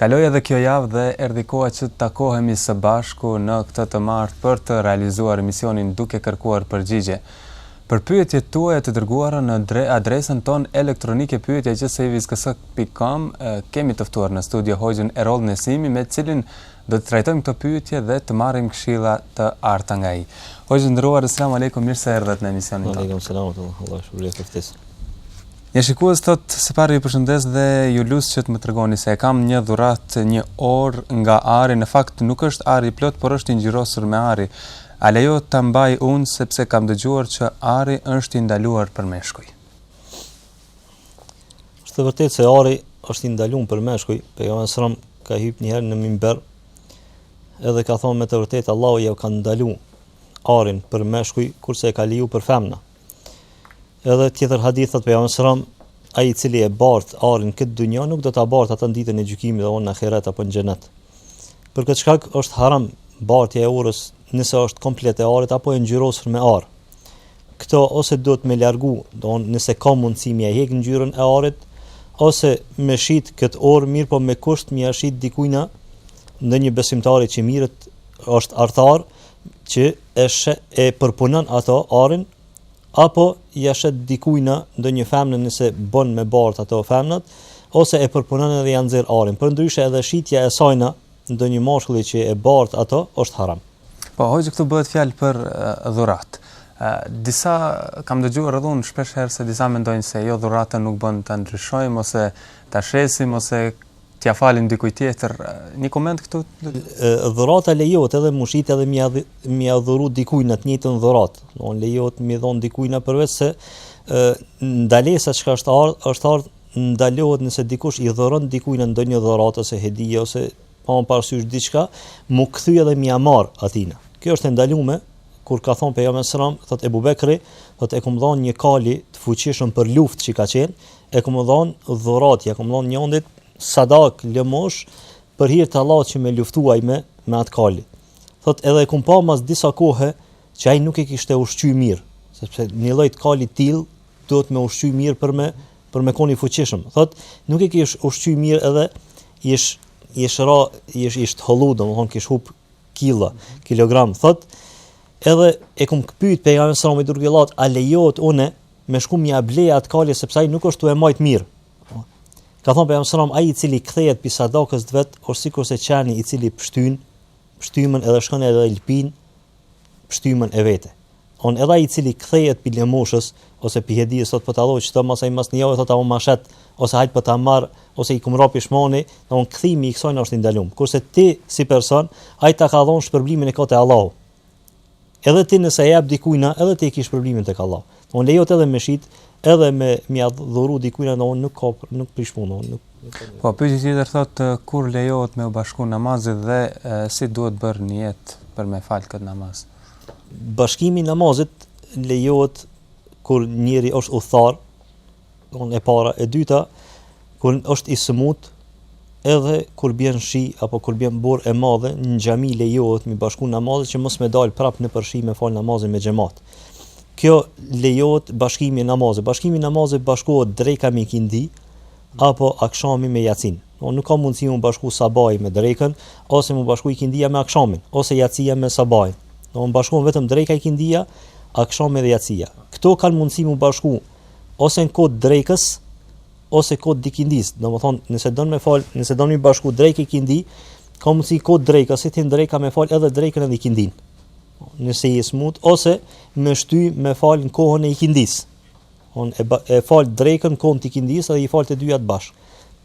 Kaloi edhe kjo javë dhe erdhi koha që të takohemi së bashku në këtë të martë për të realizuar emisionin duke kërkuar përgjigje për pyetjet tuaja të dërguara në adresën tonë elektronike pyetja@gcvizksk.com kemi të ftuar në studio hoxhën Erol Nesimi me të cilin do të trajtojmë këto pyetje dhe të marrim këshilla të arta nga ai hoxhë i nderuar selam aleikum mirë se erdhët në emisionin tonë aleikum selam të Allah shpërbleftë për ftesë Një shikues thotë, Së pari ju përshëndes dhe ju lus që të më tregoni se e kam një dhuratë një orë nga ari, në fakt nuk është ari i plotë, por është i ngjyrosur me ari. A lejohet ta mbaj unë sepse kam dëgjuar që ari është i ndaluar për meshkuj? Është e vërtetë se ari është i ndaluar për meshkuj, pejgamberi sallallahu alajhi wasallam ka hip një herë në mimber edhe ka thonë me të vërtetë Allahu ia ka ndaluar arin për meshkuj, kurse e ka lejuar për femna. Edhe tjetër hadith thot pejgamberi sallallahu alajhi wasallam, ai i cili e bart arin në këtë dynja nuk do ta bart atë në ditën e gjykimit domethonë në ahiret apo në xhenet. Për këtë shkak është haram bartja e orës nëse është komplet e arit apo e ngjyrosur me ar. Këto ose duhet me largu, domethonë nëse ka mundësi me hek ngjyrën e arit ose me shit kët orë mirëpo me kusht me shit dikujna ndonjë besimtari që mirret, është artar që e, shë, e përpunon ato arin apo ja shet dikujna ndonjë femne nëse bën me bart ato femnat, ose e përpunon edhe ja nxjerr arin. Përndryshe edhe shitja e sajna ndonjë mashkulli që e bart ato është haram. Po hoxhë këtu bëhet fjalë për dhuratë. Disa kam dëgjuar edhe unë shpesh herë se disa mendojnë se jo dhuratën nuk bën ta ndryshojmë ose ta shesim ose t'ja falim dikujt tjetër. Një koment këtu? Dhurata lejohet edhe mu shit edhe m'ia dhuru dikujna të njëjtën dhuratë. Domethonë lejohet mi dhonë dikujna përveç se ndalesa çka është ardhë, është ardhë ndalohet nëse dikush i dhuron dikujna ndonjë dhuratë ose hedije ose pa marrë parasysh diçka, mu kthy edhe m'ia marrë atina. Kjo është e ndalume, kur ka thonë pejgamberi alejhi selam, thot Ebu Bekri, thot e kum dhonë një kali të fuqishëm për luft që ka qenë, e kum dhonë dhuratë, ja kum dhonë njonit sadaka, lëmoshë, për hirë të Allahut që me luftuaj me, me atë kali. Thot edhe e kum pa mas disa kohë që ai nuk e kishte ushqy mirë, sepse një lloj kali i tillë duhet me ushqy mirë për me, për me kon i fuqishëm. Thot nuk e kish ushqy mirë edhe ish, ish ra, ish, ish tëhollu, domethonë kish hup kila, kilogram. Thot edhe e kum pyt pejgamberin alejhi selam, i dërguar i Allahut, a lejohet une me shku me e ble at kalë sepse ai nuk është tu e majt mirë. Ka thënë pejgamberi sallallahu alajhi wasallam ai i cili kthehet pi sadakës të vet është sikurse qeni i cili pështyn pështymën edhe shkon edhe e lpin pështymën e vete. On edhe ai i cili kthehet pi lëmoshës ose pi hedijes ose po ta lloj çdo mos ai mos njëu thotë au mashat ose hajt po ta marr ose i kum ro pishmon, don kthimi i kësaj është i ndalum. Kurse ti si person, ai ta ka dhon shpërblimin e ko te Allahu. Edhe ti nëse e jap dikujna, edhe ti e ke shpërblimin tek Allahu. Don lejohet edhe me shit, edhe me mja dhuru dikujna, don nuk ka nuk prish punë, don nuk. Po pyetja tjetër thotë kur lejohet me u bashku namazet dhe e, si duhet bërë nijet për me fal kët namaz. Bashkimi i namazit lejohet kur njeri është udhëtar, Don e para, e dyta, kur është i sëmut, edhe kur bjen shi apo kur bjen borë e madhe, në xhami lejohet mi bashku namazet që mos me dalë prapë nëpër shi me falë namazin me xhemat. Kjo lejohet bashkimi i namazit. Bashkimi i namazit bashkohet dreka me ikindi, apo akshami me jacin. Don, nuk ka mundësi mu bashku sabahi me drejken, ose mu bashku ikindia me akshamin, ose jacija me sabah. Don, mu bashku vetëm drejka ikindia, akshami dhe jacija. Këto kanë mundësi mu bashku ose në koh t'drekës, ose koh t'ikindis. Do më thonë, nëse don me falë, nëse don mi bashku drejkë ikindi, ka mundësi koh t'drejkës, si t'hin drejka me falë edhe drejkën edhe ikindin. Nëse i smut, ose me shty me falë në kohën e ikindis. On, e, e falë drejkën në kohën të ikindis, edhe i falë të dyjat bashkë.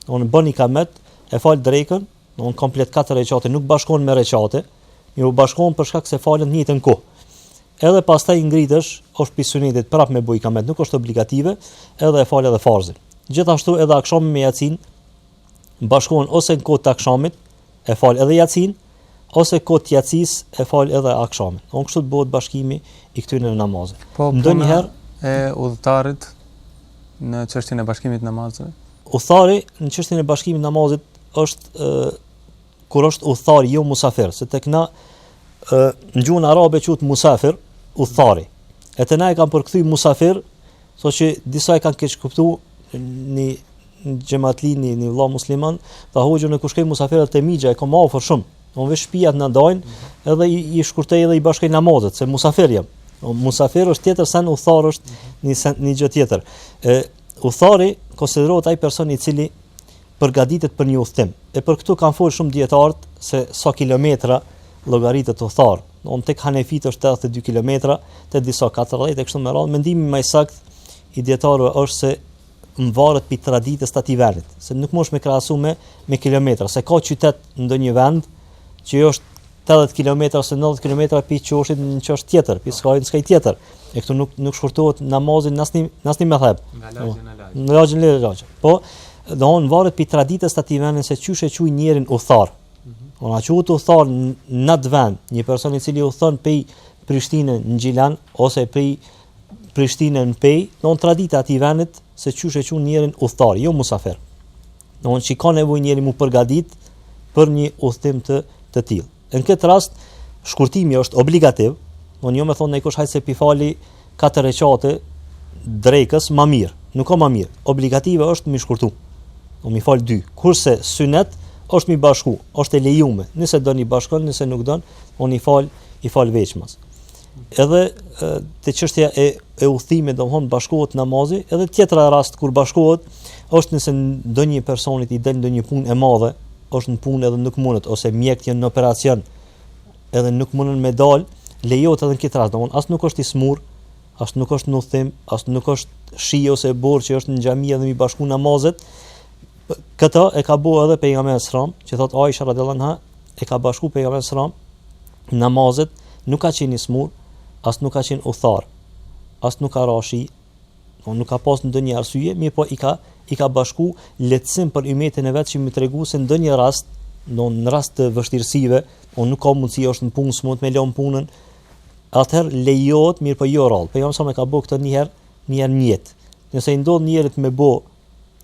On, bën ikamet, e falë drejkën, Domthon komplet katër rekate nuk bashkohen me rekate, mirëpo bashkohen për shkak se falen të njëjtën kohë. Edhe pastaj ngritesh, është pi sunetit prap me bu ikamet, nuk është obligative, edhe e fal edhe farzin. Gjithashtu edhe akshami me jacin bashkohen ose në kohë të akshamit, e fal edhe jacin, ose koh t'jacis e fal edhe akshamin. On kështu bëhet bashkimi i këtyre namazeve. Po, po ndonjëherë e udhëtarit në çështjen e bashkimit të namazit. Udhëtari në çështjen e bashkimit të namazit është e, kur është udhëtar jo musafir, se tek na e, në gjuhën arabe quhet musafir, udhëtari. E te na e kanë përkthy musafir, saqë disa e kanë keqkuptu një xhematli, një, një vla musliman, tha hoxhë unë kur shkej musafir te mixha, e kom afër shumë, unë veç shpijat na dajnë, edhe i, i shkurtej edhe i bashkej namazet, se musafir jam. Musafir është tjetër sen, uthar është një, sen, një gjë tjetër. E, uthari konsiderohet aj person i cili përgatitet për një udhëtim. E për këtë kanë folë shumë dijetarët se sa kilometra llogaritet uthar. Don tek Hanefit është 82 kilometra, te disa 40 e kështu me radhë. Mendimi më i sakt i dijetarëve është se më varët për traditës të ati venit. Se nuk mosh me krahasu me, me kilometra. Se ka qytet në ndonjë vend, që jo është 80 kilometra ose 90 kilometra pi qoshit në qoshin tjetër, pi skajt në skajt tjetër. E këtu nuk nuk shkurtohet namazi në asnjë në asnjë medhheb. Nga lagje në lagje. Në lagje në lagje. Po, domethënë varet pi traditës të atij vendi se qysh e quajn njerin udhëtar. Mm -hmm. A quhet udhëtar në atë vend, një person i cili udhëton pi Prishtinës në Gjilan ose pi Prishtinës në Pejë, tradita e atij vendit se qysh e quajn njerin udhëtar, jo musafir. Domthonjë që ka nevojë njeri mu përgatit për një udhëtim të të tillë. Në këtë rast shkurtimi është obligativ, domethonë nikush hajt se pi fali katër rekate drekës më mirë, nuk ka më mirë. Obligative është me shkurtu. Do mi fal dy. Kurse synet është me bashku, është e lejuar. Nëse don i bashkon, nëse nuk don, mun i fal, i fal veçmas. Edhe te çështja e e udhëtimit, domthon bashkohet namazi, edhe tjetra rast kur bashkohet është nëse ndonjë personit i del ndonjë punë e madhe, është në punë edhe nuk mundet ose mjekët janë në operacion edhe nuk mundën me dal, lejohet edhe në këtë rast, domthon as nuk është i smur, as nuk është në udhëtim, as nuk është shi ose borë që është në xhami edhe mi bashku namazet. Këta e ka bo edhe pejgamberi sallallahu alajhi wasallam, që thot Aisha radhiyallahu anha, e ka bashku pejgamberi sallallahu alajhi wasallam namazet nuk ka qenë i smur, as nuk ka qenë udhtar, as nuk ka ra shi, po nuk ka pas ndonjë arsye, mirëpo i ka i ka bashku lehtësim për ymetin e vet që me tregu se ndonjë rast, do në rast të vështirësive, po nuk ka mundësi është në punë, s'mundet me lon punën. Atëherë lejohet, mirëpo jo rrallë. Pejgamberi sallallahu alajhi wasallam e ka bërë këtë një herë, një herë n'jetë. Nëse i ndodh njerit me bë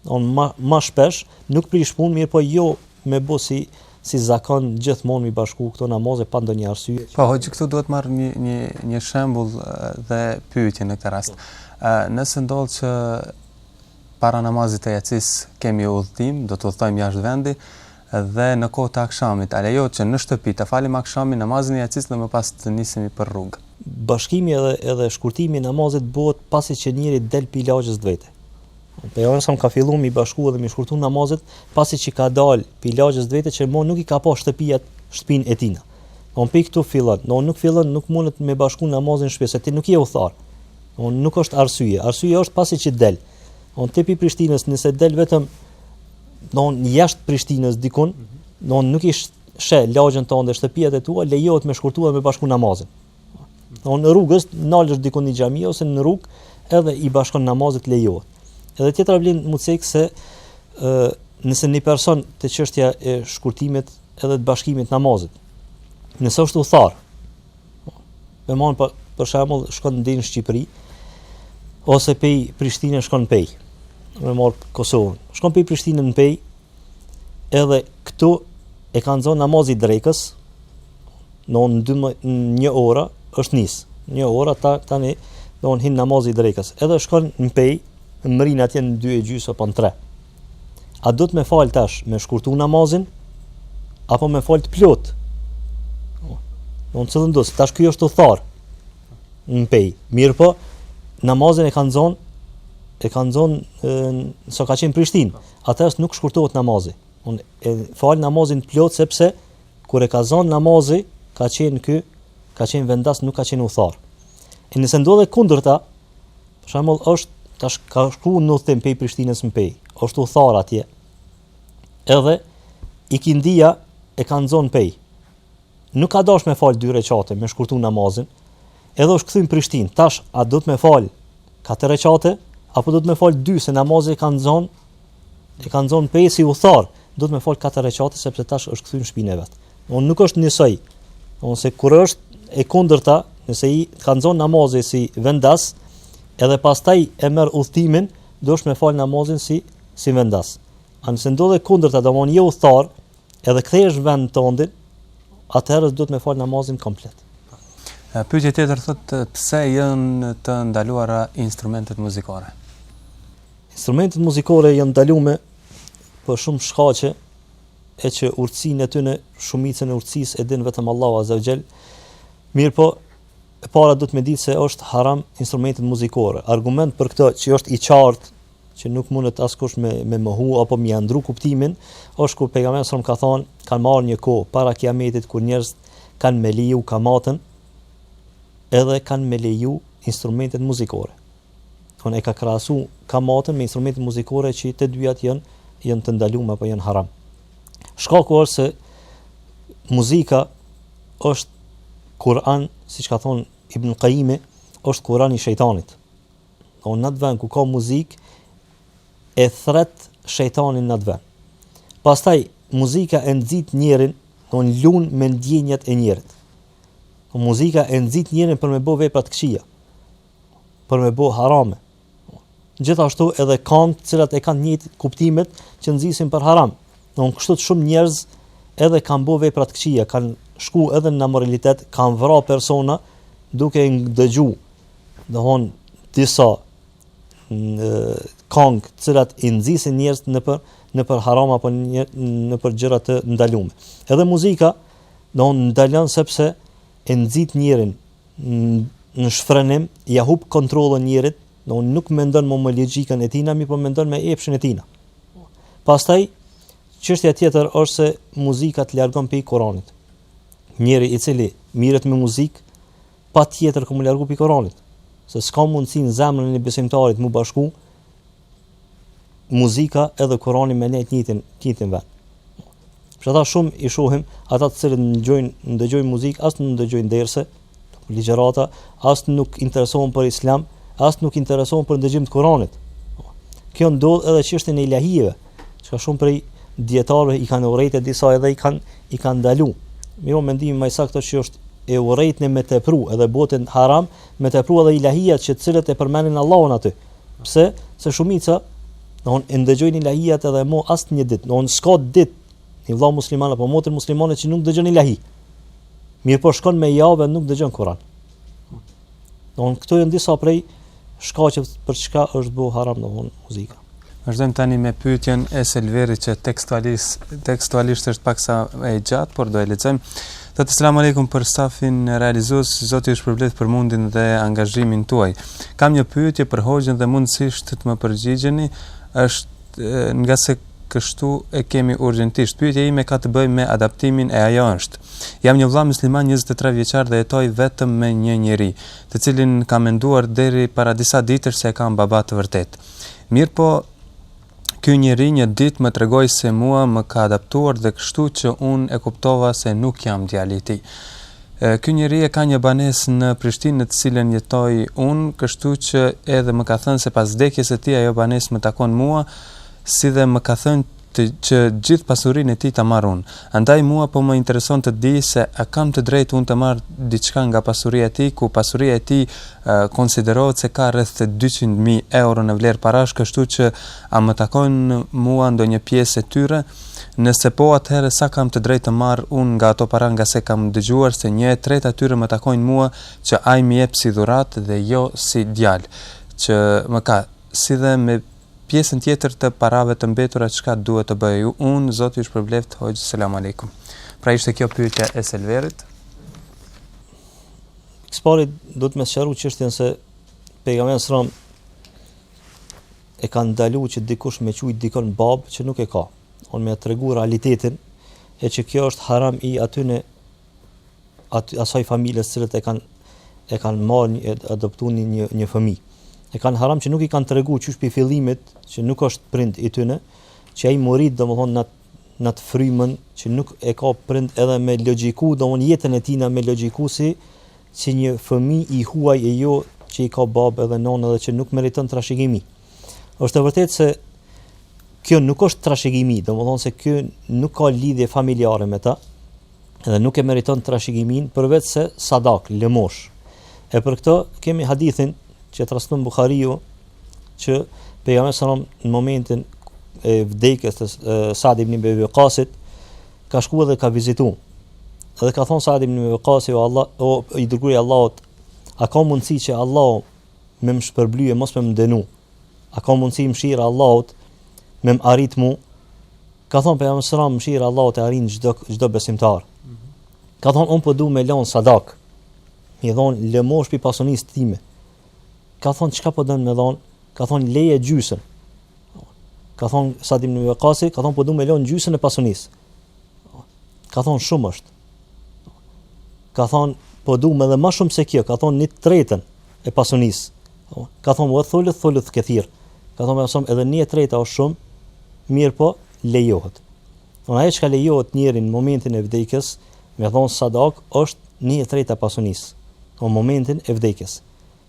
don ma, ma shpesh nuk prish punë, mirëpo jo me bo si, si zakon gjithmonë mi bashku këto namaze pa ndonjë arsye. Po, hoxhë këtu du të marr një, një, një shembul dhe pyetje në këtë rast. Po. Nëse ndodh që para namazit të jacis kemi udhëtim, do të udhëtojmë jashtë vendi, dhe në kohë të akshamit, a lejohet që në shtëpi të falim akshamin, namazin e jacis dhe më pas të nisemi për rrugë? Bashkimi edhe edhe shkurtimi i namazit bëhet pasi që njeri del pi lagjes të vet. Pejgamberi alejhi selam ka fillu mi bashku edhe mi shkurtu namazet, pasi që ka dal pi lagjes të vet që mo nuk i ka pa shtëpijat shtëpitë e tina. Don pi këtu fillon, don nuk fillon, nuk mundet me bashku namazin në shtëpi se ti nuk je udhëtar. Don nuk është arsye, arsye është pasi që del. Don ti pi Prishtinës nëse del vetëm Don jashtë Prishtinës dikun, don nuk i she lagjen tënde, shtëpiat e tua, lejohet me shkurtu e me bashku namazin. Don rrugës nalesh diku në xhami ose në rrugë, edhe i bashkon namazet lejohet. Edhe tjetra vlen mu cek se ë nëse një person te çështja e shkurtimit edhe të bashkimit namazit. Nëse është udhëtar, Me marrë për, për shembull shkon deri në Shqipëri ose pej Prishtine shkon n'Pej. Me marrë Kosovën. Shkon pej Prishtine në Pej. Edhe këtu e ka nxon namazi i drekës domethonë dy më, një ora është nis një ora ta, tani domethonë hin namazi i drekës edhe shkon në Pej, mërrin atje në dy e gjysë apo në tre A duhet me falë tash me shkurtu namazin? Apo me falë të plot? Domethonë cëllë ndosë, tash ky është udhtar në Pej. Mirëpo, namazi e ka nxon, e ka nxon sa, sa ka qenë n'Prishtinë, atëherë nuk shkurtohet namazi. Domethonë e fal namazin të plot, sepse kur e ka nxon namazi, ka qenë ky, ka qenë vendas, nuk ka qenë udhtar. E nëse ndodh e kundërta, Për shembull, është ka sh, ka shku në udhëtim pej Prishtinës në Pej. Është udhtar atje. Edhe ikindia e ka nxon n'Pej. Nuk ka dash me fal dy reqate, me shkurtu namazin. Edhe është kthy n'Prishtinë. Tash a duhet me fal katër reqate apo duhet me fal dy se namazi e ka nxon E ka nxon n'Pej si udhtar, duhet me fal katër reqate sepse tash është kthy në shpinë e vet. Domethonë nuk është njësoj. Domethonë sikur është e kundërta, nëse e ka nxon namazi si vendas, edhe pastaj e merr udhtimin, duhet me fal namazin si si vendas. A nëse ndodh e kundërta, domethonë je udhtar, edhe kthehesh n'vend tondin, atëherë duhet me fal namazin komplet. Pyetja tjetër thotë pse janë të ndaluara instrumentet muzikore? Instrumentet muzikore janë ndalume për shumë shkaqe e që urtësinë e tyne, shumicën e urtësisë e din vetëm Allahu Azze ve Xhel. Mirpo e para duhet me ditë se është haram instrumentet muzikore. Argument për këtë që është i qartë që nuk mundet askush me me mohu apo me ndru kuptimin, është kur pejgamberi sa ka thonë, ka me ardh një kohë para kiametit kur njerëzit kanë me leju kamatën edhe kanë me leju instrumentet muzikore. Domethonë e ka krahasu kamatën me instrumentet muzikore që të dyjat janë janë të ndalume apo janë haram. Shkaku është se muzika është Kur'an, siç ka thon Ibn Kajjimi, është Kur'an i shejtanit. Domethonë n'atë vend ku ka muzikë e thret shejtanin në atë vend. Pastaj muzika e nxit njerin, domethonë lun me ndjenjat e njerit. Muzika e nxit njerin për me bë vepra të këqija. për me bo harame. Gjithashtu edhe kangë të cilat i kanë të njëjtë kuptimet që nxisin për haram. Domethonë kështu shumë njerëz edhe kanë bo vepra të këqija, kanë shku edhe n'amoralitet, kanë vra persona duke i dëgju. Domethonë disa kangë të cilat i nxisin njerëz në për, në për haram apo në, në për gjëra të ndalume. Edhe muzika, domethonë ndalon sepse e nxit njerin në shfrenim, ja hup kontrollën njerit, domethënë nuk mendon më me logjikën e tina, mirëpo mendon me epshin e tina. Pastaj, çështja tjetër është se muzika të largon prej Kuranit. Njeri i cili mirret me muzikë, patjetër ka me u largu prej Kuranit. Se s'ka mundësi në zemrën e një besimtarit me u bashku, muzika edhe Kurani me nejtë njëjtin, njëjtin vend. Për ata shumë i shohim ata të cilët ndëgjojnë, ndëgjojnë muzikë, as nuk ndëgjojnë derse, ligjërata, as nuk interesohen për islam, as nuk interesohen për ndëgjim të Kuranit. Kjo ndodh edhe çështjen e ilahive, çka shumë prej dijetarëve i kanë urrejt e disa edhe i kanë, i kanë ndalu. Mirëpo mendimi ma i saktë që është e urrejtun me tepru edhe bohet haram, me tepru edhe ilahijat që të cilët e përmenin Allahun aty. Pse? Se shumica domethënë ndëgjojnë ilahijat edhe mo asnjë ditë. Domethënë s'ka ditë një vëlla musliman apo motër muslimane që nuk dëgjon ilahi. Mirëpo shkon me javë nuk dëgjon Kur'an. Domethënë këto janë disa prej shkaqeve për çka është bo haram domethënë muzika. Vazhdojmë tani me pyetjen e Selverit që tekstualisht tekstualisht është paksa e gjatë, por do e lexojmë. Thotë selamu alejkum për stafin realizues, Zoti ju shpërbleftë për mundin dhe angazhimin tuaj. Kam një pyetje për hoxhën dhe mundësisht të më përgjigjeni, është ngase kështu e kemi urgjentisht. Pyetja ime ka të bëjë me adaptimin e ajo është. Jam një vëlla musliman 23 vjeçar dhe jetoj vetëm me një njeri, të cilin kam menduar deri para disa ditësh se e kam baba të vërtetë. Mirëpo Ky njeri një ditë më tregoi se mua më ka adaptuar dhe kështu që unë e kuptova se nuk jam djali i tij. Ky njeri e ka një banesë në Prishtinë në të cilën jetoj unë, kështu që edhe më ka thënë se pas vdekjes së tij ajo banesë më takon mua, si dhe më ka thënë të, që gjithë pasurinë e tij ta marr unë. Andaj mua po më intereson të di se a kam të drejtë unë të marr diçka nga pasuria e tij, ku pasuria e tij konsiderohet se ka rreth dyqind mijë euro në vlerë parash, kështu që a më takon mua ndonjë pjesë e tyre? Nëse po atëherë sa kam të drejtë të marr unë nga ato para ngase kam dëgjuar se një e treta e tyre më takojnë mua që ai më jep si dhuratë dhe jo si djalë që më ka, si dhe me Pjesën tjetër të parave të mbetura çka duhet të bëj unë, Zoti ju shpërbleftë hoxhë selam alejkum. Pra ishte kjo pyetja e Selverit. Së pari do të me sqaru çështjen se pejgamberi sallam e ka ndalu që dikush me quajt dikon babë që nuk e ka. Domethënë me tregu realitetin e që kjo është haram i aty në aty asaj familjes të cilët e kanë e kanë marrë e adoptuar një një fëmijë. E kanë haram që nuk i kanë tregu qysh pi fillimit që nuk është prind i tyne, që ai me u rrit domthon n'at n'at frymën që nuk e ka prind edhe me logjiku, domthon jetën e tina me logjiku si si një fëmijë i huaj e jo që i ka babë edhe nonë edhe që nuk meriton trashëgimi. Është vërtet se kjo nuk është trashëgimi, domthon se kjo nuk ka lidhje familjare me ta, dhe nuk e meriton trashigiminë përveç se sadak, lëmosh. E për këtë kemi hadithin që e transmeton Buhariu që pejgamberi sallallahu alajhi wasallam në momentin e vdekjes të Sa'd ibn Abi Waqqasit ka shku edhe ka vizitu. Edhe ka thon Sa'd ibn Abi Waqqasi o Allah, o i dërguari i Allahut, a ka mundësi që Allahu me më shpërbly e mos me më denu. A ka mundësi mëshira e Allahut me më arrit mu? Ka thon pejgamberi sallallahu alajhi wasallam mëshira e Allahut e arrin çdo çdo besimtar. Ka thon un po du me lon sadak. Me dhon lëmosh pi pasunisë time. Ka thon çka po don me dhon? Ka thon leje gjysën. Ka thon Sa'd ibn Abi Waqqasi, ka thon po du me lon gjysën e pasunisë. Ka thon shumë është. ka thonë, po du edhe ma shumë se kjo, ka thonë një tretën e pasunis, ka thonë, ve thuluth, thuluth kethir, ka thonë, ma shumë, edhe një treta osht shumë, mirëpo, lejohet. Ajo çka lejohet njeri në momentin e vdekjes, me dhon sadak, është një treta pasunis, në momentin e vdekjes.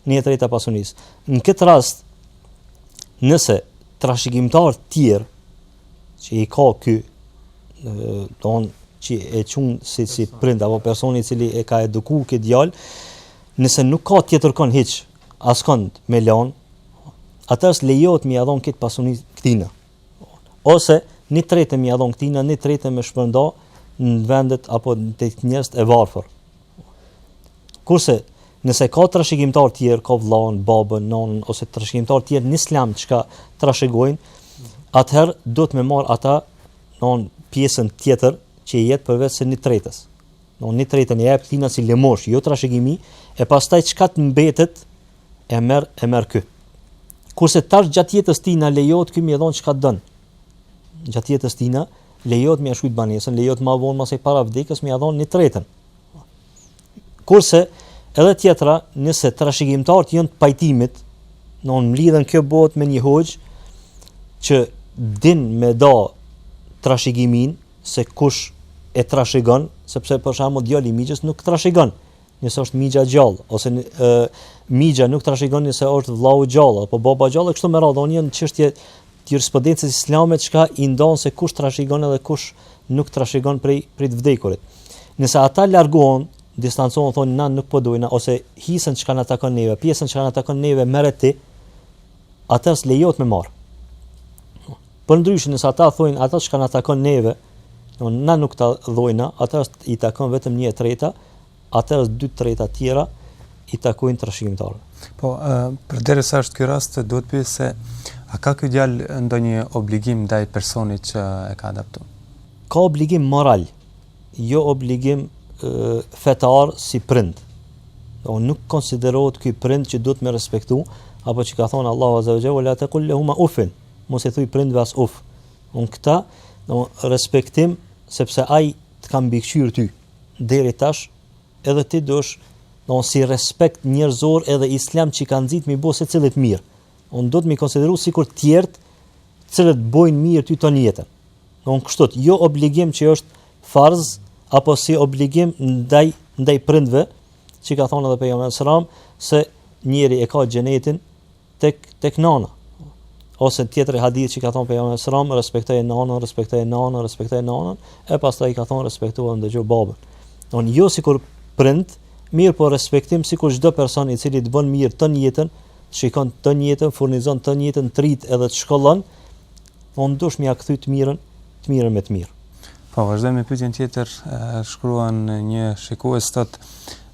një e treta e pasunisë. Në këtë rast, nëse trashëgimtar të tjerë që i ka ky, dmth që e çun si si prind apo personi i cili e ka eduku këtë djalë, nëse nuk ka tjetër kon hiç, askond me lon, atëherë lejohet mi ia dhon këtë pasuni këtina. Ose një tretë mi ia dhon këtina, një tretë me shpërnda në vendet apo tek njerëzit e varfër. Kurse, nëse ka trashëgimtarë tjerë, ka vllanë, babën, nënën ose trashëgimtarë tjerë në islam çka trashëgojnë, atëherë duhet me marr ata dmth pjesën tjetër që i jep përveç se një tretës. Dmth një tretën ia jep këtina si lëmosh, jo trashëgimi, e pastaj çka të mbetet e merr e merr ky. Kurse tash gjatë jetës tina lejohet ky me i dhon çka don. Gjatë jetës tina lejohet me ia shkru banesën, lejohet me ia lon ose para vdekjes me ia dhon një tretën. Kurse edhe tjetra, nëse trashëgimtarët janë të pajtimit, dmth mlidhen kjo bohet me një hoxhë që din me da trashëgimin se kush e trashëgon, sepse për shembull djali i mixhës nuk trashëgon nëse është mixha gjallë ose ë mixha nuk trashëgon nëse është vllau gjallë apo baba gjallë kështu me radhë, dmth janë çështje jurisprudencës islame çka i ndan se kush trashëgon edhe kush nuk trashëgon prej prej të vdekurit. Nëse ata largohen, distancohen thonë na nuk po e dojna ose hisën çka na takon neve, pjesën çka na takon neve merre ti. Atëherë lejohet me marr. Përndryshe nëse ata thonë ata çka na takon neve, na nuk ta dhojna, atëherë i takon vetëm një e treta, Atëherë dy të tretat tjera i takojnë trashëgimtarëve. Po, përderisa është ky rast, duhet me pyet se a ka ky djalë ndonjë obligim ndaj personit që e ka adaptu? Ka obligim moral, jo obligim fetar si prind. Don nuk konsiderohet ky prind që duhet me respektu, apo që ka thonë Allahu Azza wa Jalla, "La taqul lahum ufin." Mos i thuj prindve as uf. Don këta, don respektim sepse ai të ka mbikëqyr ty. Deri tash edhe ti dush Don si respekt njerëzor edhe islam që ka nxit mi bo secilit mirë. Don duhet me i konsideru sikur të tjerët të cilët bojnë mirë ty tonë jetën. Don kështu, jo obligim që është farz apo si obligim ndaj ndaj prindve, që ka thonë edhe pejgamberi sallallahu se njeri e ka xhenetin tek tek nana. Ose tjetri hadith që ka thon pejgamberi sallallahu alajhi respektoje nanën, respektoje nanën, respektoje nanën, e pastaj i ka thon respektoje edhe babën. Don jo sikur prind, mirëpo respektim sikur çdo person i cili të bën mirë tonë jetën, shikon tonë jetën, furnizon tonë jetën, të rrit edhe të shkollon, po dush me ia kthy të mirën, të mirën me të mirë. Po vazhdojmë me pyetjen tjetër, shkruan një shikues thotë,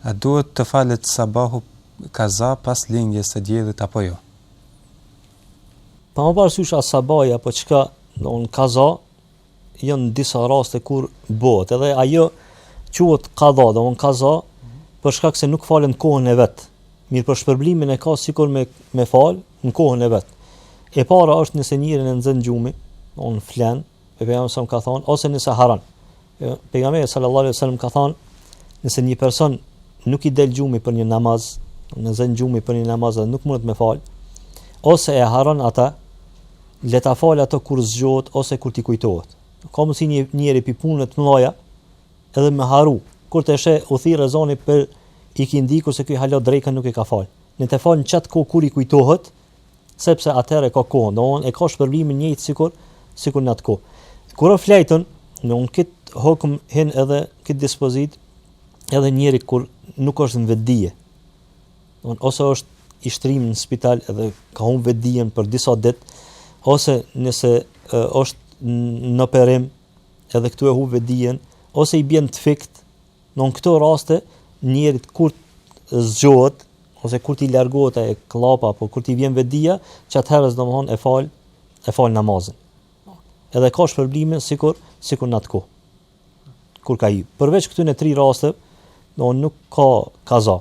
a duhet të falet sabahu kaza pas lindjes së diellit apo jo. Pa marrë parasysh a sabahi apo çka, don kaza, janë disa raste kur bëhet, edhe ajo quhet kaza, don kaza, për shkak se nuk falet në kohën e vet, mirëpo shpërblimin e ka sikur me, me fal në kohën e vet. E para është nëse njerin e zën gjumi, don flen, e pejgamberi alejhi selam ka thonë, ose nëse harron. Pejgamberi sallallahu alaihi wasallam ka thënë, nëse një person nuk i del gjumi për një namaz, e zën gjumi për një namaz dhe nuk mundet me fal, ose e harron ata, le ta fal ato kur zgjohet ose kur t'i kujtohet. Ka mundsi një njeri prej punëve të mëdha, edhe me harru, kur të sheh u thirr ezani për ikindi kurse ky hala drekën nuk e ka fal. Le ta fal n'çat koh kur i kujtohet, sepse atëherë e ka kohën, don e ka shpërblimin njëjtë sikur sikur në atë kohë. Kur o flejtun, në këtë hukm hin edhe këtë dispozit, edhe njeri kur nuk është në vetëdije, don ose është i shtrim në spital edhe ka hup vetëdijen për disa dit, ose nëse e, është në operim edhe këtu e hup vetëdijen, ose i bjen të fikt, Në këto raste, njeri kur të zgjohet, ose kur t'i largohet kllapa, apo kur t'i vjen vetëdija, që atëherë domethënë e falë, e falë namazin. Edhe ka shpërblimin, sikur, sikur në atë kohë. Kur ka i. Përveç këtyne tri raste, do nuk ka kaza.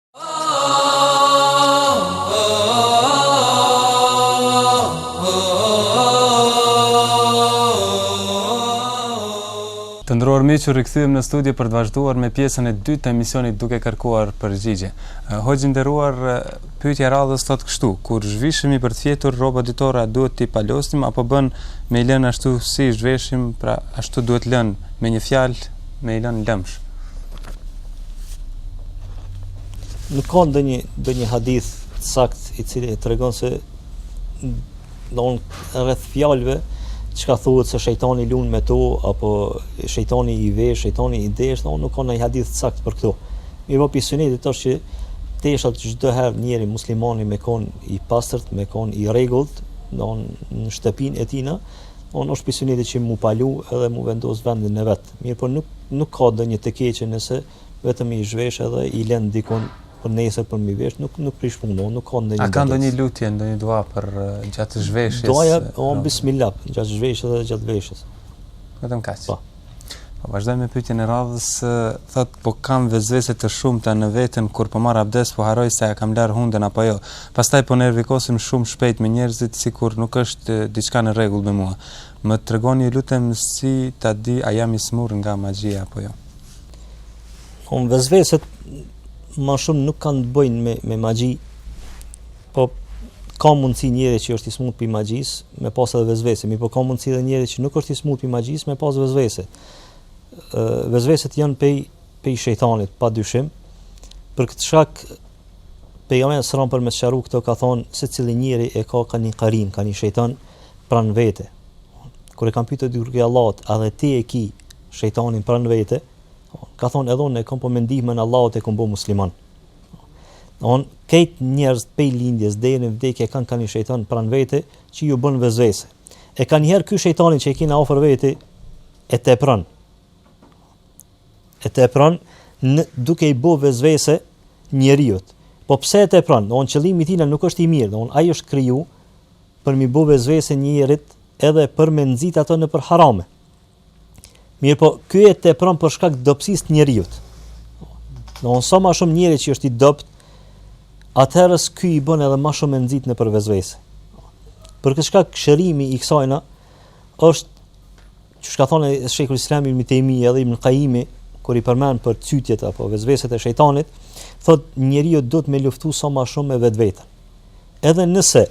Të nderuar miq rikthehemi në studio për të vazhduar me pjesën e dytë të emisionit duke kërkuar përgjigje. Hoxhë i nderuar, pyetja e radhës thotë kështu, kur zhvishemi për të fjetur rrobat ditore duhet t'i palosim, apo bën me i lën ashtu si i zhveshim, pra ashtu duhet lën me një fjalë me i lën lëmsh. Nuk ka ndonjë ndonjë hadith të saktë i cili e tregon se don rreth fjalëve çka thuhet se shejtani lun me to apo shejtani i vesh, shejtani i desh, don nuk ka ndonjë hadith të saktë për këto. Mirëpo pi sunetit osht që teshat çdo herë njeri muslimani me kon i pastërt, me kon i rregullt, don në shtëpinë e tina, Don është pi sunetit që mu palu edhe mu vendos vendin e vet. Mirëpo nuk, nuk ka ndonjë të keqe nëse vetëm i zhvesh edhe i len dikun për nesër për m'i vesh, nuk, nuk prish punë, nuk ka ndonjë. A ka ndonjë lutje, ndonjë dua për gjatë zhveshjes? Duaja, o, bismillah, gjatë zhveshjes dhe gjatë veshjes. Vetëm kaq. Po. Vazhdojmë me pyetjen e radhës, thot po kam vesvese të shumta në veten kur po marr abdes, po harroj se a kam lar hundën apo jo. Pastaj po nervikosem shumë shpejt me njerëzit sikur nuk është diçka në rregull me mua. Më tregoni ju lutem si ta di a jam i smur nga magjia apo jo. Don vesveset më shumë nuk kanë të bëjnë me me magji. Po ka mundësi njeri që është i smut pej magjis me pas edhe vesvese, mirëpo ka mundësi edhe njeri që nuk është i smut pej magjis me pas vesvese. Vesveset janë pej, pej shejtanit, pa dyshim, për këtë shkak Pejgamberi alejhi selam për me sqaru këto ka thonë secili njeri e ka ka një karin, ka një shejtan pranë vete. Kur e kanë pyet o i dërguar i Allahut, a edhe ti e ki shejtanin pranë vete, ka thonë edhe unë e kom po me ndihmën e Allahut e kom bo musliman. Don krejt njerëzit pej lindjes deri në vdekje kanë kanë një shejtan pranë vete që ju bën vesvese. E kanjëherë ky shejtani që e kina afër vete e tepron. E tepron në, duke i bë vesvese njeriut. Po pse e tepron? Don qëllimi i tij nuk është i mirë, don ai është kriju për m'i bë vesvese njerit edhe për me nxit ato nëpër harame. Mirëpo, ky e tepron për shkak të dobësisë të njeriut. Do të thonë më shumë njëri që është i dobët, atëherë ky i bën edhe më shumë e nxit nëpër vezvese. Për këtë shkak shërimi i kësajna është që çka ka thënë Shejhul Islam Ibn Tejmije edhe Ibn Kajimi kur i përmend për cytjet apo vezveset e shejtanit thot njeriu duhet me luftu sa më shumë me vetveten edhe nëse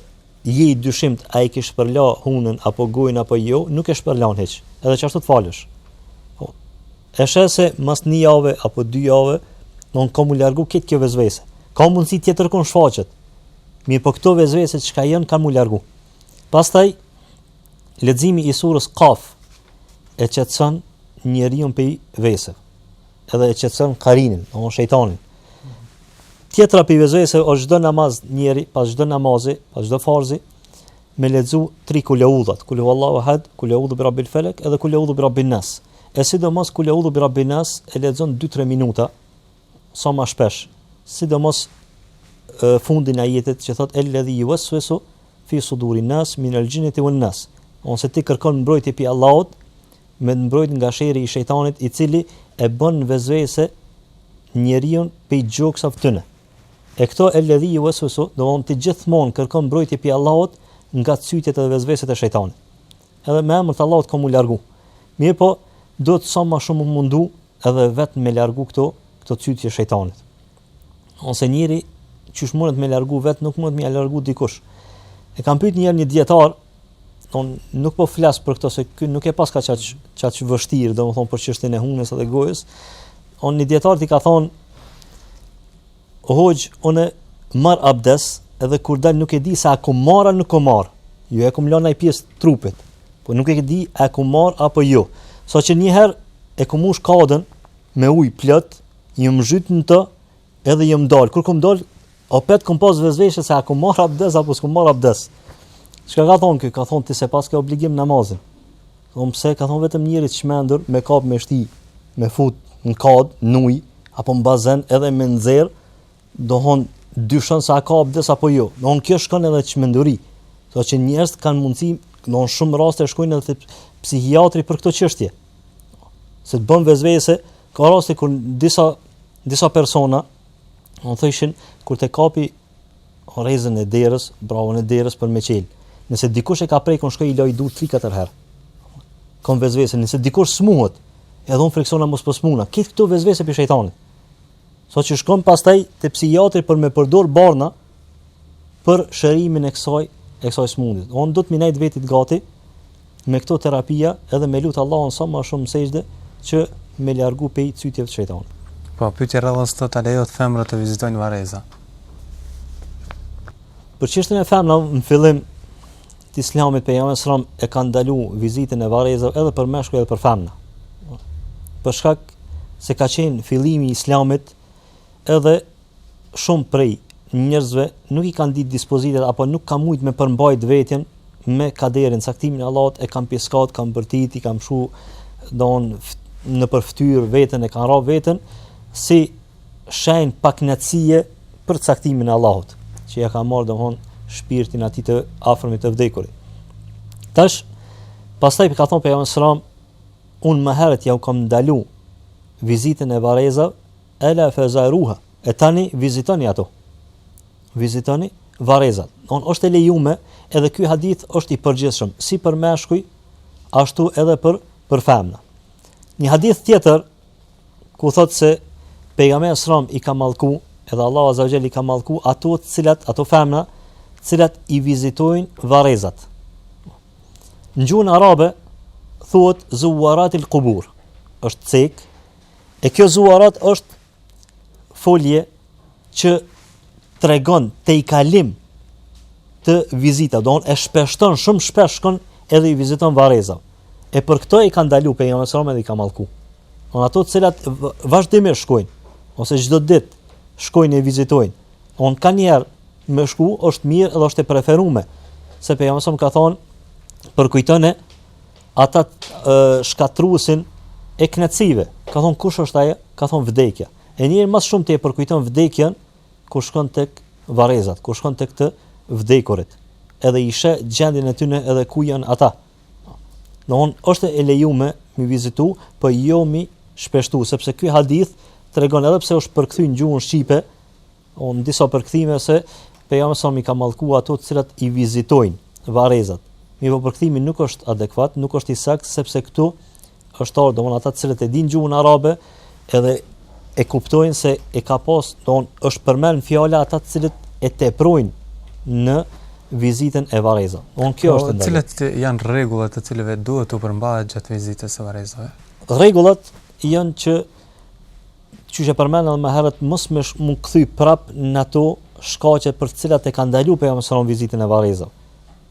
Je i dyshimt a e ke shpërla hunën apo gojën apo jo, nuk e shpërlan hiç. Edhe qashtu të falësh. Po. E sheh se mas një jave apo dy jave, domethënë ka m'u largu këtë kjo vezvese. Ka mundësi tjetër ku shfaqet. Mirëpo këto vezvese çka janë kanë m'u largu. Pastaj leximi i surës Kaf e qetson njeriu prej vesvese. Edhe e qetëson karinin, apo shejtanin. Tjetra për vezvese është çdo namaz njeri, pas çdo namazi, pas çdo farzi, me lexu tri kuleudhat, kul huwallahu ahad, kul a'udhu birabbil falak edhe kul a'udhu birabbin nas. E sidomos kul a'udhu birabbin nas e lexon 2-3 minuta sa më shpesh. Sidomos e, fundin e ajetit që thot el ladhi yuwaswisu fi suduri nas minal jinnati wan nas. Domethënë se ti kërkon mbrojtje pi Allahut me të mbrojt nga sherri i shejtanit i cili e bën vezvese njeriu në gjoksat e tyne. E këto e ledhi juvesvisu, domethënë ti gjithmonë kërkon mbrojtje pi Allahot nga cytjet e vezveset e shejtanit. Edhe me emër të Allahot ka m'u largu. Mirëpo, duhet sa ma shumë me u mundu edhe vetë me largu këto, këto cytje të shejtanit. Domethënë se njeri qysh mundet me largu vet, nuk mundet me largu dikush. E kam pyet njëri një dietar, domethënë nuk po flas për këtë se ky nuk e paska qaq qaq vështirë, domethënë për çështjen e hunës dhe gojës. Domethënë një dijetarit i ka thon Hoxhë, unë marr abdes edhe kur dal nuk e di se a kom marrë a nuk kom marrë. Jo e kom lënë naj pjesë të trupit. Po nuk e di a kom marrë apo jo. Sa që një herë e kom mush kadën me ujë plot, Jam zhyt në të, edhe jam dal. Kur kam dal, opet kam pas vezvese se a kam marr abdes apo s'kam marr abdes. Çka ka thon ky? Ka thon ti s'e paske obligim namazin. Thon pse ka thon vetëm njeri të çmendur me kap me shti, me fut në kadë, në ujë apo në bazen edhe me nxjerr, domethënë dyshon se a ka abdes apo jo. Domethënë kjo shkon edhe në çmenduri. Sa që njerëz kanë mundësi, domethënë shumë raste shkojnë edhe te psihiatri për këto çështje. Se të bën vezvese, ka raste kur disa disa persona më thojshin kur të kapi rezen e derës, bravën e derës për me çel. Nëse dikush e ka prekun, shkoj i laj durt 3-4 herë. Kom vezvese, nëse dikush smuhet, edhe un friksona mos po smuna. Krejt këto vezvese pi shejtanit. Që shkon pastaj te psikiatri për me përdor barna për shërimin e kësaj e kësaj smundit. Unë do t'i ndihmojë vetit gati me këto terapia edhe me lut Allahun sa më shumë në sexhde që me largu pej cytjeve të shejtanit. Po, pyetje radhës a u lejohet femrave të vizitojnë varrezat. Për çështjen e femrave, në fillim të islamit pejgamberi selam e ka ndalu vizitën e varrezave edhe për meshkuj edhe për femra. Për shkak se ka qenë fillimi i Islamit edhe shumë prej njerëzve nuk i kanë dit dispozitat apo nuk ka mujt me përmbajt vetjen me kaderin, caktimin e Allahut e kanë piskat, kanë bërtit, i kanë mshu don në për ftyrë veten e kanë rrah veten si shenjë paknaqësie për caktimin e Allahut që ja ka marrë domthon shpirtin atij të afërmit të vdekurit. Tash pastaj ka thon pejgamberi sallallahu Unë më herët jau kam ndalu vizitën e varrezave, ela fezuruha, e tani vizitoni ato. Vizitoni varrezat. Don është e lejume edhe ky hadith është i përgjithshëm si për meshkuj ashtu edhe për për femna. Një hadith tjetër ku thot se pejgamberi selam i ka mallku edhe Allahu azza xhel i ka mallku ato të cilat ato femna të cilat i vizitojnë varrezat. Në gjuhën arabe thuhet zuwarat el kubur, është cek, e kjo zuwarat është folje që tregon tejkalim te vizita, don e shpeshton, shumë shpesh shkon edhe i viziton varrezat. E për këto i ka ndalu pejgamberi selam edhe i ka mallku. Don ato të cilat vazhdimisht shkojnë, ose çdo ditë shkojnë e vizitojnë, Don ka njiherë me shku është mirë edhe është e preferume. Se pejgamberi selam ka thonë, përkujtone atë shkatrruesin e knaqsive. Ka thonë, kush është ai? Ka thonë, vdekja. E njeri ma së shumti e përkujton vdekjen, kur shkon te varrezat, kur shkon tek të vdekurit. Edhe i sheh gjendjen e tyne edhe ku janë ata. Don është e lejume mi vizitu, po jo mi shpeshtu, sepse ky hadith tregon edhe pse është përkthy në gjuhën shqipe, Don disa përkthime se pejgamberi selam i ka mallkuar ato të cilat i vizitojnë varrezat. Mirëpo përkthimi nuk është adekuat, nuk është i saktë sepse këtu është ardhur domon ata të cilët e dinë gjuhën arabe edhe e kuptojnë se e ka pas don është përmend fjala ata të cilët e teprojnë në vizitën e varrezave. Don kjo po, është ndaj. Cilat janë rregullat të cilëve duhet t'u përmbahet gjatë vizitës së varrezave? Rregullat janë që qysh e përmend edhe më herët, mos me u kthy prap në ato shkaqe për të cilat e ka ndaluar pejgamberi sallallahu vizitën e varrezave.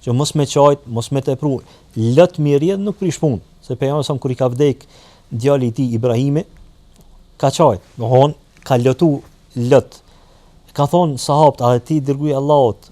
Që mos me çajt, mos me tepru. Loti mirë nuk prish punë, se pejgamberi sallallahu kur i ka vdek djali i tij Ibrahimi ka çajt, domethon ka lotu lot. Kan thon sahabët, a ti dërguar i Allahut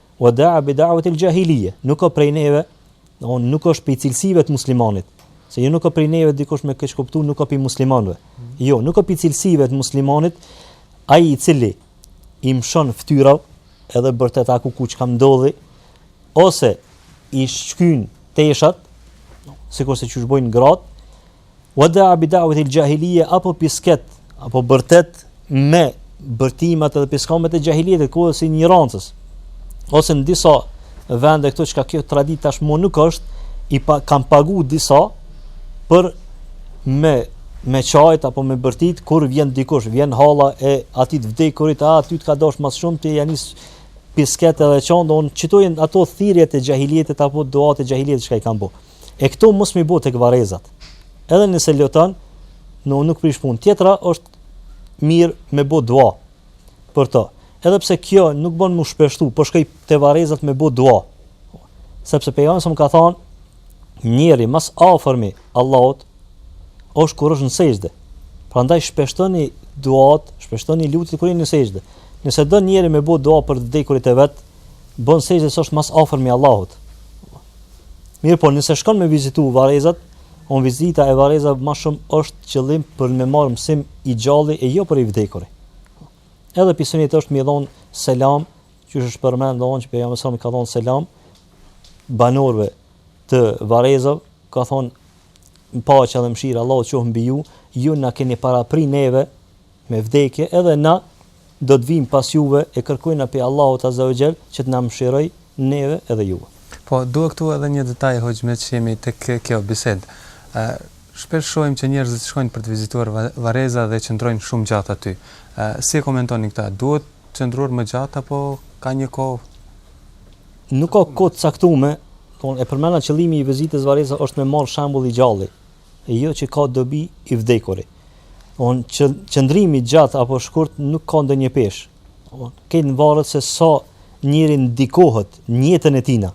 Wa da'a bi da'wati al-jahiliyya, nuk o prej neve, do nuk është prej cilësive të muslimanit, se jo nuk o prej neve dikush me keqkuptu, nuk o prej muslimanëve. Jo, nuk o prej cilësive të muslimanit ai i cili i mshon fytyrave edhe bërtet a kuku çka m'ndodhi ose i shkyn teshat sikur se qysh bojnë gratë Wada bi da'wati al-jahiliya apo pisket apo bërtet me bërtimat edhe piskamet e jahiliyetit kohës injorancës ose në disa vende këtu çka kjo traditë tash mo nuk është i pa, kanë pagu disa për me me çajt apo me bërtit kur vjen dikush vjen halla e atit vdekurit a aty të ka dasht më shumë ti ja nis pisket edhe çon don çito ato thirrjet e jahiliyetit apo duat e jahiliyetit çka i kanë bo E këto mos mi bo tek varrezat. Edhe nëse loton, domethon nuk prish punë. Tjetra është mirë me bo dua për to. Edhe pse kjo nuk bën me shpeshtu, po shkoj te varrezat me bo dua. Sepse pejgamberi ka thënë, njeri ma s'afërmi Allahut është kur është në sejdë. Prandaj shpeshtoni duat, shpeshtoni lutjet kur jeni në sejdë. Nëse do njeri me bo dua për të vdekurit e vet, bën n'sejdë se është ma s'afërmi Allahut. Mirëpo nëse shkon me vizitu varrezat, on vizita e varrezave më shumë është qëllim për me marr mësim i gjalli e jo për t'vdekurin. Edhe pi sunetit është mi dhon selam, qysh është përmend dhon që pejgamberi sa ka dhon selam banorëve të varrezave, ka thon paqja dhe mëshira e Allahut qoftë mbi ju, ju na keni parapri neve me vdekje edhe na do të vijmë pas juve e kërkojna pej Allahut azza wa jall që të na mëshiroj neve edhe juve. Po, dua këtu edhe një detaj hoxhë meqë jemi tek kjo bisedë. Ë shpesh shohim që njerëzit shkojnë për të vizituar varreza dhe qëndrojnë shumë gjatë aty. Ë si e komentoni këtë? A duhet qëndruar më gjatë apo ka një kohë? Nuk ka kohë të caktuar, por e përmenda qëllimi i vizitës varrezave është me marr shembull i gjalli. Jo që ka dobi i vdekuri. On qëndrimi i gjatë apo i shkurt nuk ka ndonjë peshë. On krejt varet se sa njeri ndikohet në jetën e tina.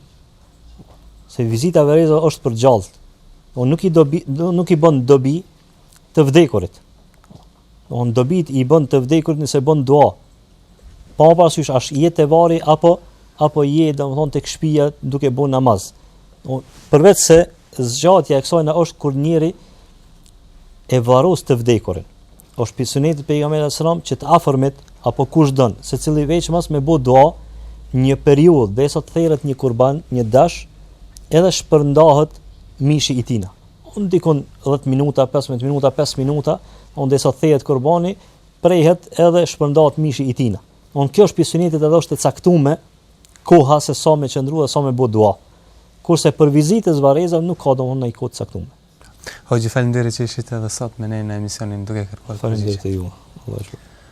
Se vizita varrezave është për t'gjallët. On nuk i dobi nuk i bën dobi të vdekurit. Domthon dobi i bën të vdekurit nëse bën dua. Pa parasysh a je te varri apo apo je domthon tek shtëpia duke bën namaz. Domthon përveç se zgjatja e kësaj na është kur njëri e varros të vdekurin. Është pi sunetit pejgamberit sallallahu që të afërmit apo kush don, secili veç mas me bë dua një periudhë derisa të therret një kurban, një dash, edhe shpërndahet mishi i tina. Domthon diku 10 minuta, 15 minuta, 5 minuta, domthon derisa theret kurbani, prehet edhe shpërndahet mishi i tina. Domthon kjo është pi sunetit edhe është e caktume, koha se sa me qëndru edhe sa me bo dua. Kurse për vizitë të varrezave nuk ka domthon ni kohë të caktume. Hoxhë, faleminderit që ishit edhe sot me ne në emisionin duke kërkuar të vërtetën. Faleminderit ju.